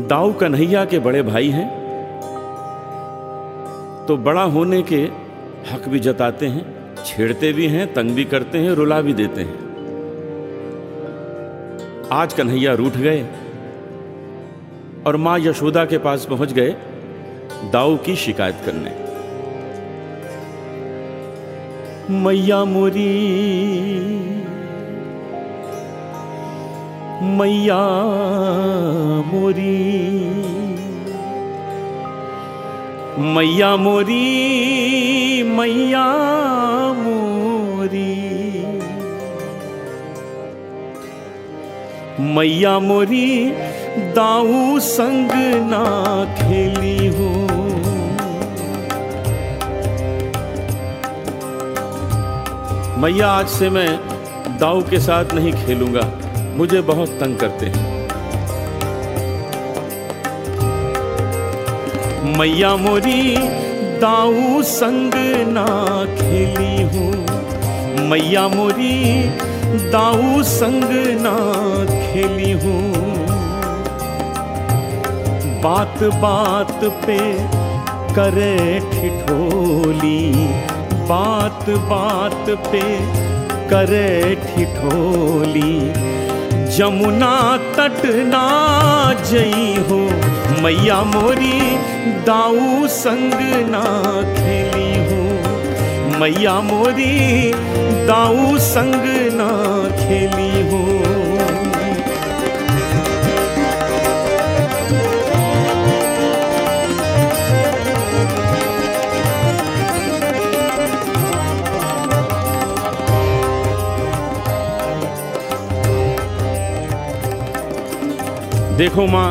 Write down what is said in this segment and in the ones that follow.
दाऊ कन्हैया के बड़े भाई हैं तो बड़ा होने के हक भी जताते हैं, छेड़ते भी हैं, तंग भी करते हैं, रुला भी देते हैं। आज कन्हैया रूठ गए और माँ यशोदा के पास पहुँच गए दाऊ की शिकायत करने। मैया मोरी मैया मोरी। मैया मोरी मैया मोरी। मैया मोरी, दाऊ संग ना खेली हूँ। मैया, आज से मैं दाऊ के साथ नहीं खेलूँगा। मुझे बहुत तंग करते हैं। मैया मोरी, दाऊ संग ना खेली हूँ। मैया मोरी, दाऊ संग ना खेली हूँ। बात बात पे करे ठिठोली, बात बात पे करे ठिठोली। जमुना तट ना जई हो, मैया मोरी दाऊ संग ना खेली हो। मैया मोरी दाऊ संग ना खेली हो। देखो माँ,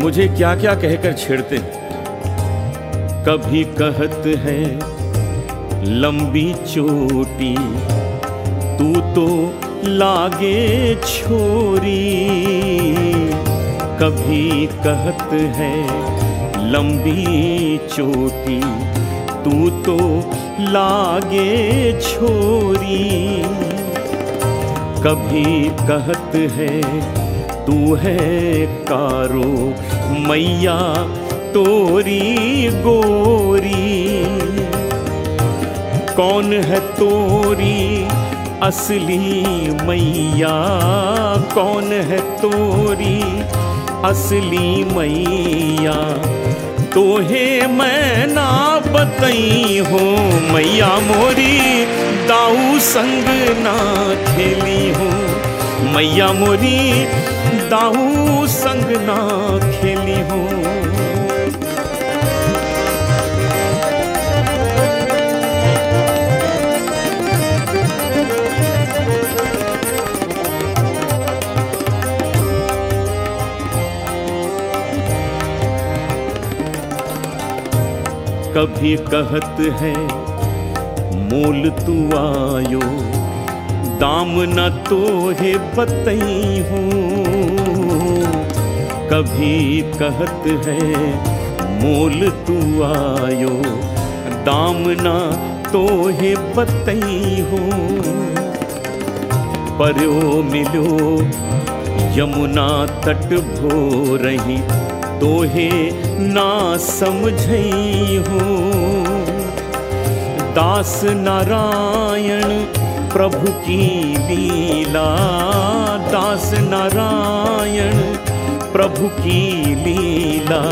मुझे क्या क्या कहकर छेड़ते हैं। कभी कहत है, लंबी चोटी, तू तो लागे छोरी। कभी कहत है, लंबी चोटी, तू तो लागे छोरी। कभी कहत है, तू है कारो मैया तोरी गोरी। कौन है तोरी असली मैया? कौन है तोरी असली मैया? तोहे मैं ना बतई हो। मैया मोरी दाऊ संग ना खेली हो। मैया मोरी दाऊ संग ना खेली कभी कहत है, मोल तू आयो, दाम न तो है बतई हो। कभी कहत है, मोल तू आयो, दाम न तो है बतई हूँ। पर्यो मिलो, यमुना तट भो रही तोहे ना समझई हूँ। दास नारायण प्रभु की लीला। दास नारायण प्रभु की लीला।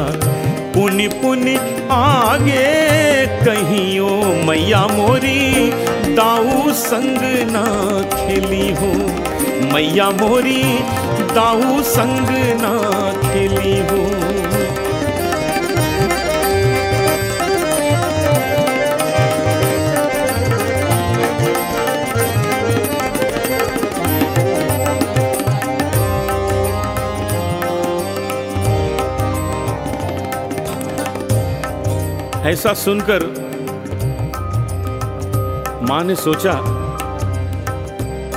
पुनि पुनि आगे कहियो, मैया मोरी, दाऊ संग ना खेली हो। मैया मोरी, दाऊ संग ना खेली हो। ऐसा सुनकर माँ ने सोचा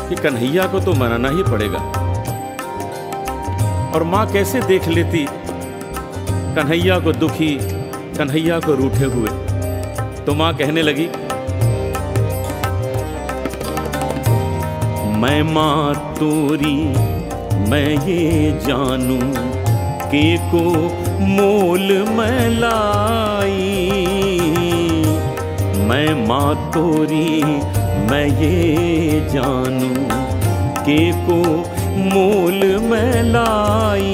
कि कन्हैया को तो मनाना ही पड़ेगा। और माँ कैसे देख लेती कन्हैया को दुखी, कन्हैया को रूठे हुए? तो माँ कहने लगी, मैं माँ तोरी, मैं ये जानू के को मोल मैं लाई मैं माँ तोरी, मैं ये जानू, के को मोल मैं लाई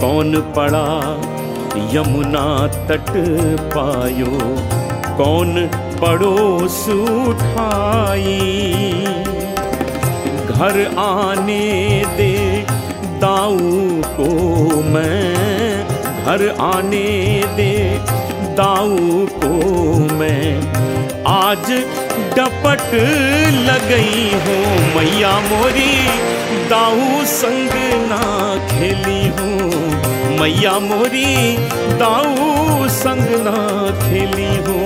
कौन पड़ा यमुना तट पायो, कौन पड़ोस उठाई। घर आने दे दाऊ को मैं घर आने दे। दाऊ को मैं आज डपट लगई हूँ मैया मोरी। दाऊ संग ना खेली हूँ मैया मोरी। दाऊ संग ना खेली हूँ।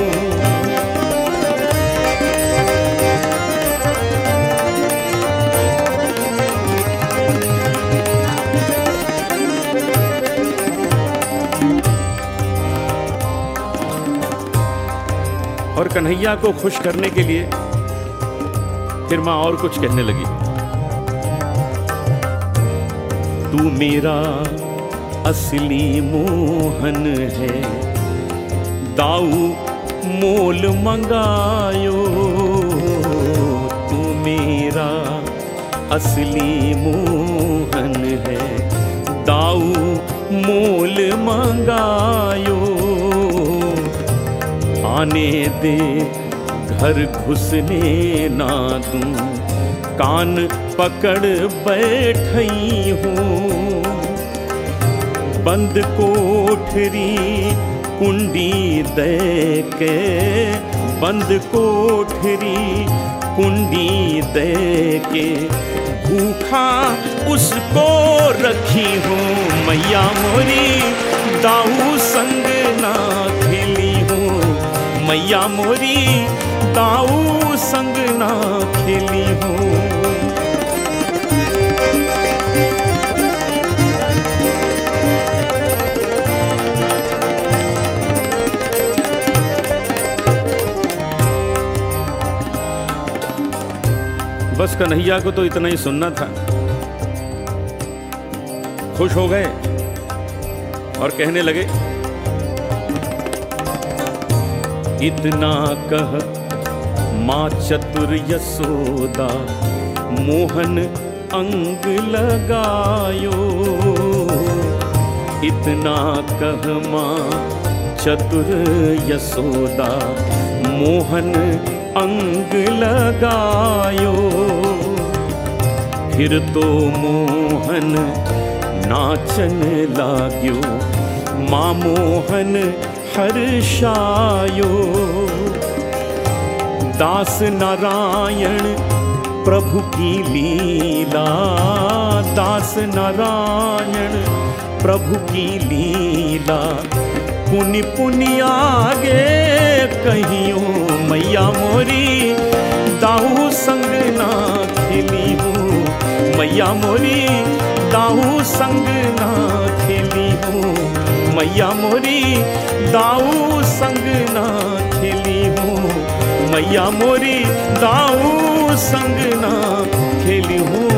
और कन्हैया को खुश करने के लिए फिर माँ और कुछ कहने लगी। तू मेरा असली मोहन है, दाऊ मोल मंगायो। तू मेरा असली मोहन दे, घर घुसने ना दूँ। कान पकड़ बैठई हूँ। बंद कोठरी कुंडी दे के, बंद कोठरी कुंडी दे के। भूखा उसको रखी हूँ, मैया मोरी दाऊ संग ना खेली हूँ मैया मोरी, ताऊ संग ना खेली हूँ। बस कन्हैया को तो इतना ही सुनना था। खुश हो गए और कहने लगे इतना कह, माँ चतुर यशोदा, मोहन अंग लगायो। इतना कह, माँ चतुर यशोदा, मोहन अंग लगायो। फिर तो मोहन नाचन लाग्यो, माँ मोहन हर्षायो दास नारायण प्रभु की लीला। दास नारायण प्रभु की लीला। पुनि पुनि आगे कहियो, मैया मोरी, दाऊ संग ना खिली मैया मोरी, दाऊ संग ना मैया मोरी दाऊ संग ना खेली हूँ। मैया मोरी दाऊ संग ना खेली हूँ।